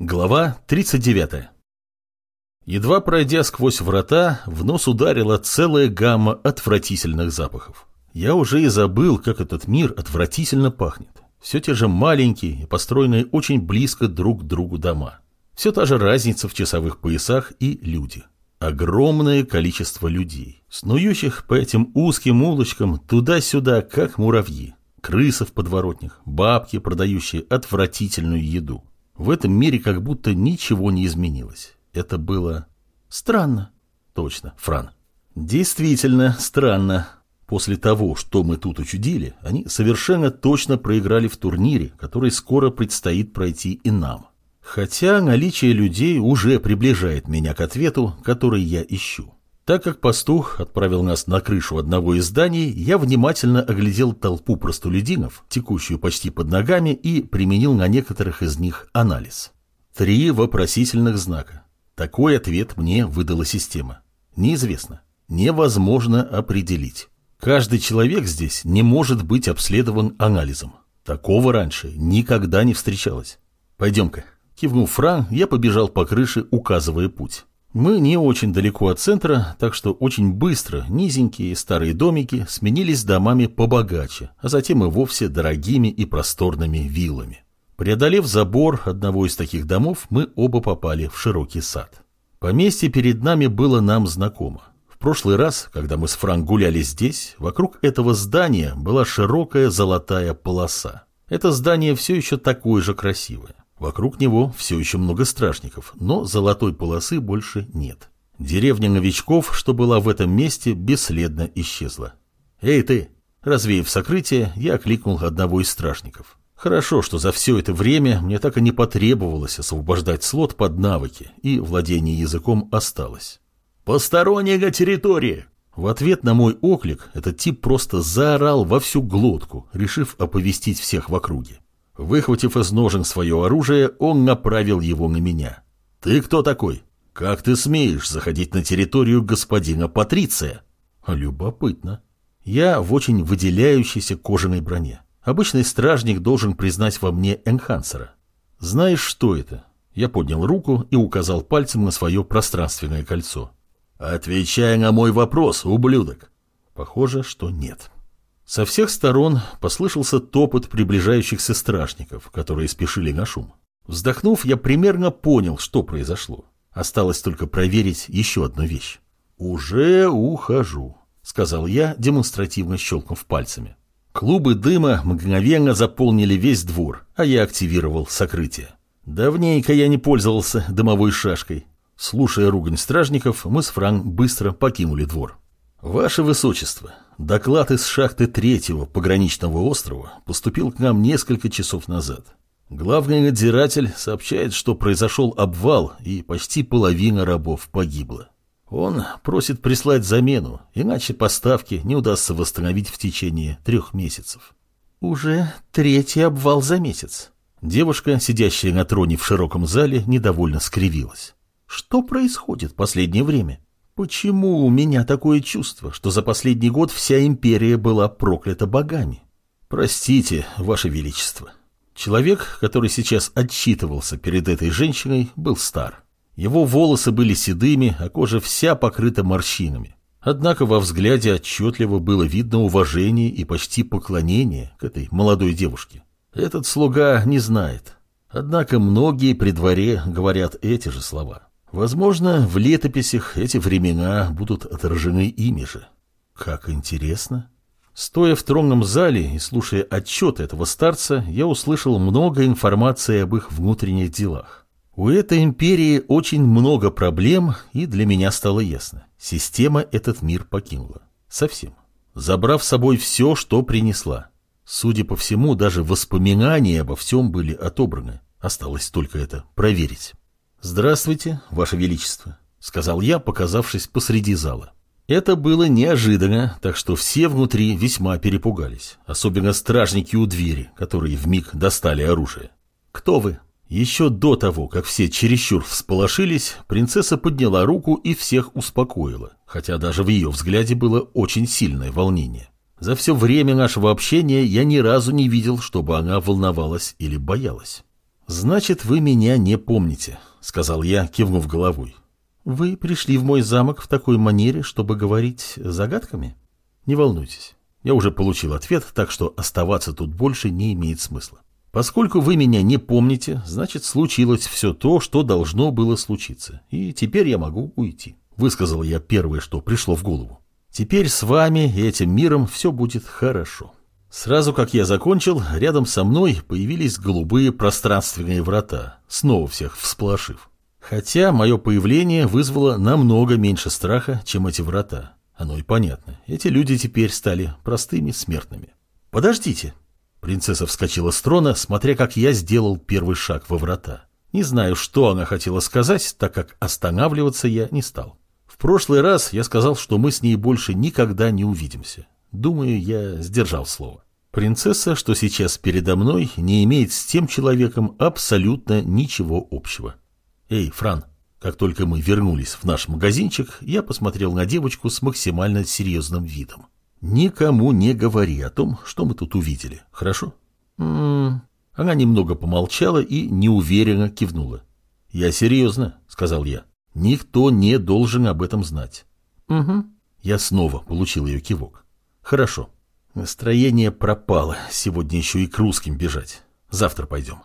Глава 39 Едва пройдя сквозь врата, в нос ударила целая гамма отвратительных запахов. Я уже и забыл, как этот мир отвратительно пахнет. Все те же маленькие и построенные очень близко друг к другу дома. Все та же разница в часовых поясах и люди. Огромное количество людей, снующих по этим узким улочкам туда-сюда, как муравьи. Крысы в подворотнях, бабки, продающие отвратительную еду. В этом мире как будто ничего не изменилось. Это было странно. Точно, Фран. Действительно странно. После того, что мы тут учудили, они совершенно точно проиграли в турнире, который скоро предстоит пройти и нам. Хотя наличие людей уже приближает меня к ответу, который я ищу. Так как пастух отправил нас на крышу одного из зданий, я внимательно оглядел толпу простолюдинов, текущую почти под ногами, и применил на некоторых из них анализ. Три вопросительных знака. Такой ответ мне выдала система. Неизвестно. Невозможно определить. Каждый человек здесь не может быть обследован анализом. Такого раньше никогда не встречалось. Пойдем-ка. Кивнув Фран, я побежал по крыше, указывая путь. Мы не очень далеко от центра, так что очень быстро низенькие старые домики сменились домами побогаче, а затем и вовсе дорогими и просторными виллами. Преодолев забор одного из таких домов, мы оба попали в широкий сад. Поместье перед нами было нам знакомо. В прошлый раз, когда мы с Франк гуляли здесь, вокруг этого здания была широкая золотая полоса. Это здание все еще такое же красивое. Вокруг него все еще много стражников, но золотой полосы больше нет. Деревня новичков, что была в этом месте, бесследно исчезла. «Эй, ты!» Развеяв сокрытие, я окликнул одного из стражников. Хорошо, что за все это время мне так и не потребовалось освобождать слот под навыки, и владение языком осталось. «Посторонняя территория!» В ответ на мой оклик этот тип просто заорал во всю глотку, решив оповестить всех в округе. Выхватив из ножен свое оружие, он направил его на меня. «Ты кто такой? Как ты смеешь заходить на территорию господина Патриция?» «Любопытно. Я в очень выделяющейся кожаной броне. Обычный стражник должен признать во мне энхансера. Знаешь, что это?» Я поднял руку и указал пальцем на свое пространственное кольцо. «Отвечай на мой вопрос, ублюдок!» Похоже, что нет. Со всех сторон послышался топот приближающихся стражников, которые спешили на шум. Вздохнув, я примерно понял, что произошло. Осталось только проверить еще одну вещь. «Уже ухожу», — сказал я, демонстративно щелкнув пальцами. Клубы дыма мгновенно заполнили весь двор, а я активировал сокрытие. Давненько я не пользовался дымовой шашкой. Слушая ругань стражников, мы с Фран быстро покинули двор. «Ваше Высочество, доклад из шахты третьего пограничного острова поступил к нам несколько часов назад. Главный надзиратель сообщает, что произошел обвал, и почти половина рабов погибла. Он просит прислать замену, иначе поставки не удастся восстановить в течение трех месяцев». «Уже третий обвал за месяц». Девушка, сидящая на троне в широком зале, недовольно скривилась. «Что происходит в последнее время?» Почему у меня такое чувство, что за последний год вся империя была проклята богами? Простите, Ваше Величество. Человек, который сейчас отчитывался перед этой женщиной, был стар. Его волосы были седыми, а кожа вся покрыта морщинами. Однако во взгляде отчетливо было видно уважение и почти поклонение к этой молодой девушке. Этот слуга не знает. Однако многие при дворе говорят эти же слова. Возможно, в летописях эти времена будут отражены ими же. Как интересно. Стоя в тронном зале и слушая отчет этого старца, я услышал много информации об их внутренних делах. У этой империи очень много проблем, и для меня стало ясно. Система этот мир покинула. Совсем. Забрав с собой все, что принесла. Судя по всему, даже воспоминания обо всем были отобраны. Осталось только это проверить. «Здравствуйте, Ваше Величество», — сказал я, показавшись посреди зала. Это было неожиданно, так что все внутри весьма перепугались, особенно стражники у двери, которые вмиг достали оружие. «Кто вы?» Еще до того, как все чересчур всполошились, принцесса подняла руку и всех успокоила, хотя даже в ее взгляде было очень сильное волнение. За все время нашего общения я ни разу не видел, чтобы она волновалась или боялась. «Значит, вы меня не помните», — сказал я, кивнув головой. «Вы пришли в мой замок в такой манере, чтобы говорить загадками? Не волнуйтесь, я уже получил ответ, так что оставаться тут больше не имеет смысла. Поскольку вы меня не помните, значит, случилось все то, что должно было случиться, и теперь я могу уйти», — высказал я первое, что пришло в голову. «Теперь с вами и этим миром все будет хорошо». Сразу как я закончил, рядом со мной появились голубые пространственные врата, снова всех всполошив. Хотя мое появление вызвало намного меньше страха, чем эти врата. Оно и понятно. Эти люди теперь стали простыми смертными. «Подождите!» Принцесса вскочила с трона, смотря как я сделал первый шаг во врата. Не знаю, что она хотела сказать, так как останавливаться я не стал. В прошлый раз я сказал, что мы с ней больше никогда не увидимся. Думаю, я сдержал слово. Принцесса, что сейчас передо мной, не имеет с тем человеком абсолютно ничего общего. Эй, Фран, как только мы вернулись в наш магазинчик, я посмотрел на девочку с максимально серьезным видом. Никому не говори о том, что мы тут увидели, хорошо? М -м -м. Она немного помолчала и неуверенно кивнула. Я серьезно, сказал я. Никто не должен об этом знать. Угу. Я снова получил ее кивок. Хорошо. Настроение пропало. Сегодня еще и к русским бежать. Завтра пойдем.